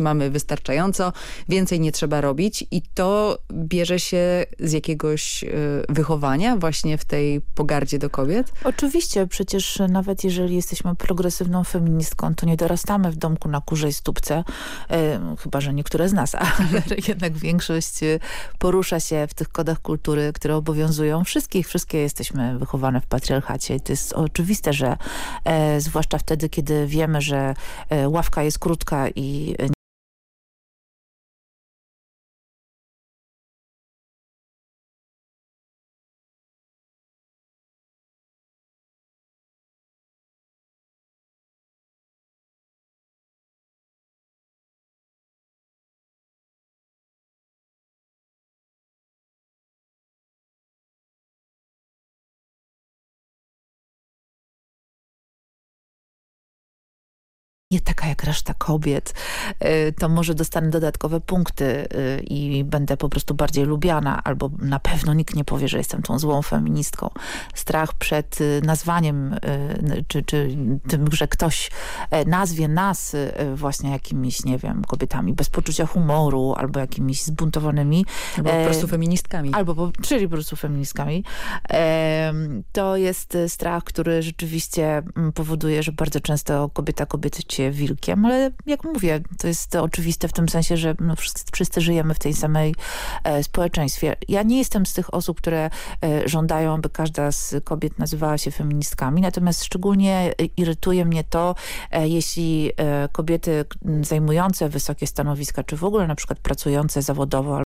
mamy wystarczająco, więcej nie trzeba robić i to bierze się z jakiegoś wychowania właśnie w tej pogardzie do kobiet? Oczywiście, przecież nawet jeżeli jesteśmy progresywną feministką, to nie dorastamy w domku na kurzej stópce, chyba, że niektóre z nas, ale jednak większość porusza się w tych kodach kultury, które obowiązują wszystkich. Wszystkie jesteśmy wychowane w patriarchacie i to jest oczywiste, że e, zwłaszcza wtedy, kiedy wiemy, że e, ławka jest krótka i nie taka jak reszta kobiet, y, to może dostanę dodatkowe punkty y, i będę po prostu bardziej lubiana, albo na pewno nikt nie powie, że jestem tą złą feministką. Strach przed y, nazwaniem, czy, czy tym, że ktoś e, nazwie nas właśnie jakimiś, nie wiem, kobietami bez poczucia humoru, albo jakimiś zbuntowanymi. Albo po prostu feministkami. Albo, po, czyli po prostu feministkami. To jest strach, który rzeczywiście mm, powoduje, że bardzo często kobieta kobiety cię wilkiem, ale jak mówię, to jest oczywiste w tym sensie, że no, wszyscy, wszyscy, żyjemy w tej samej e, społeczeństwie. Ja nie jestem z tych osób, które e, żądają, aby każda z kobiet nazywała się feministkami, natomiast szczególnie irytuje mnie to, e, jeśli e, kobiety zajmujące wysokie stanowiska, czy w ogóle na przykład pracujące zawodowo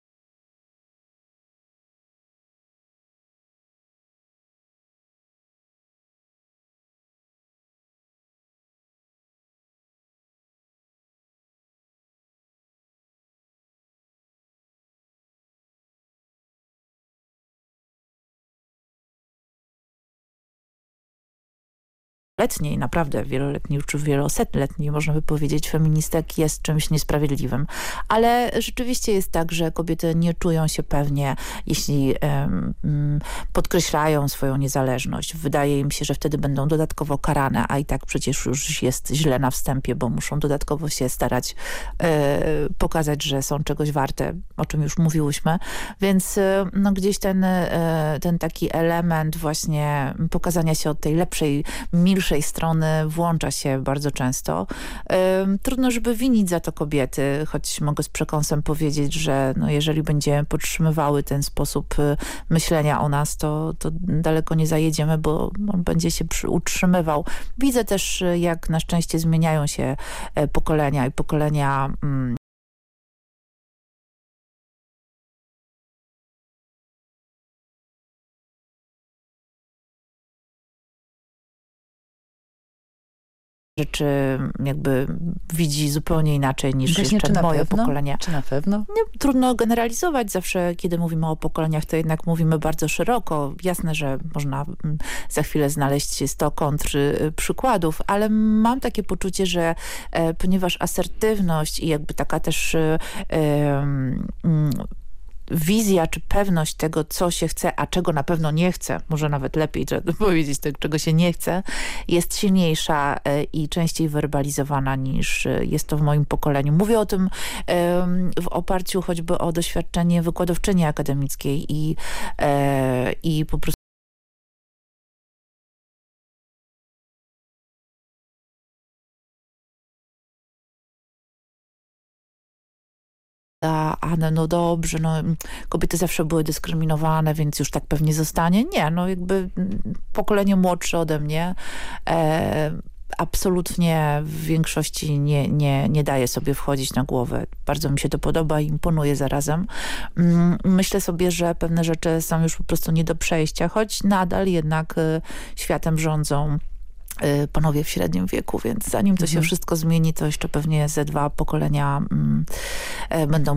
letniej, naprawdę wieloletniej czy wielosetletniej, można by powiedzieć, feministek jest czymś niesprawiedliwym. Ale rzeczywiście jest tak, że kobiety nie czują się pewnie, jeśli um, podkreślają swoją niezależność. Wydaje im się, że wtedy będą dodatkowo karane, a i tak przecież już jest źle na wstępie, bo muszą dodatkowo się starać e, pokazać, że są czegoś warte, o czym już mówiłyśmy. Więc e, no, gdzieś ten, e, ten taki element właśnie pokazania się od tej lepszej, milszej naszej strony włącza się bardzo często. Trudno, żeby winić za to kobiety, choć mogę z przekąsem powiedzieć, że no jeżeli będziemy podtrzymywały ten sposób y, myślenia o nas, to, to daleko nie zajedziemy, bo on będzie się utrzymywał. Widzę też, y, jak na szczęście zmieniają się e, pokolenia i pokolenia rzeczy jakby widzi zupełnie inaczej niż Właśnie, jeszcze moje pewno? pokolenie. Czy na pewno? Nie, trudno generalizować. Zawsze, kiedy mówimy o pokoleniach, to jednak mówimy bardzo szeroko. Jasne, że można mm, za chwilę znaleźć 100 kontr y, przykładów, ale mam takie poczucie, że e, ponieważ asertywność i jakby taka też e, e, wizja czy pewność tego, co się chce, a czego na pewno nie chce, może nawet lepiej powiedzieć tego, czego się nie chce, jest silniejsza e, i częściej werbalizowana niż e, jest to w moim pokoleniu. Mówię o tym w oparciu choćby o doświadczenie wykładowczyni akademickiej i, e, i po prostu a no, dobrze, no kobiety zawsze były dyskryminowane, więc już tak pewnie zostanie. Nie, no jakby pokolenie młodsze ode mnie e, absolutnie w większości nie, nie, nie daje sobie wchodzić na głowę. Bardzo mi się to podoba i imponuje zarazem. Mm, myślę sobie, że pewne rzeczy są już po prostu nie do przejścia, choć nadal jednak e, światem rządzą Y, panowie w średnim wieku, więc zanim to się mhm. wszystko zmieni, to jeszcze pewnie ze dwa pokolenia mm, e, będą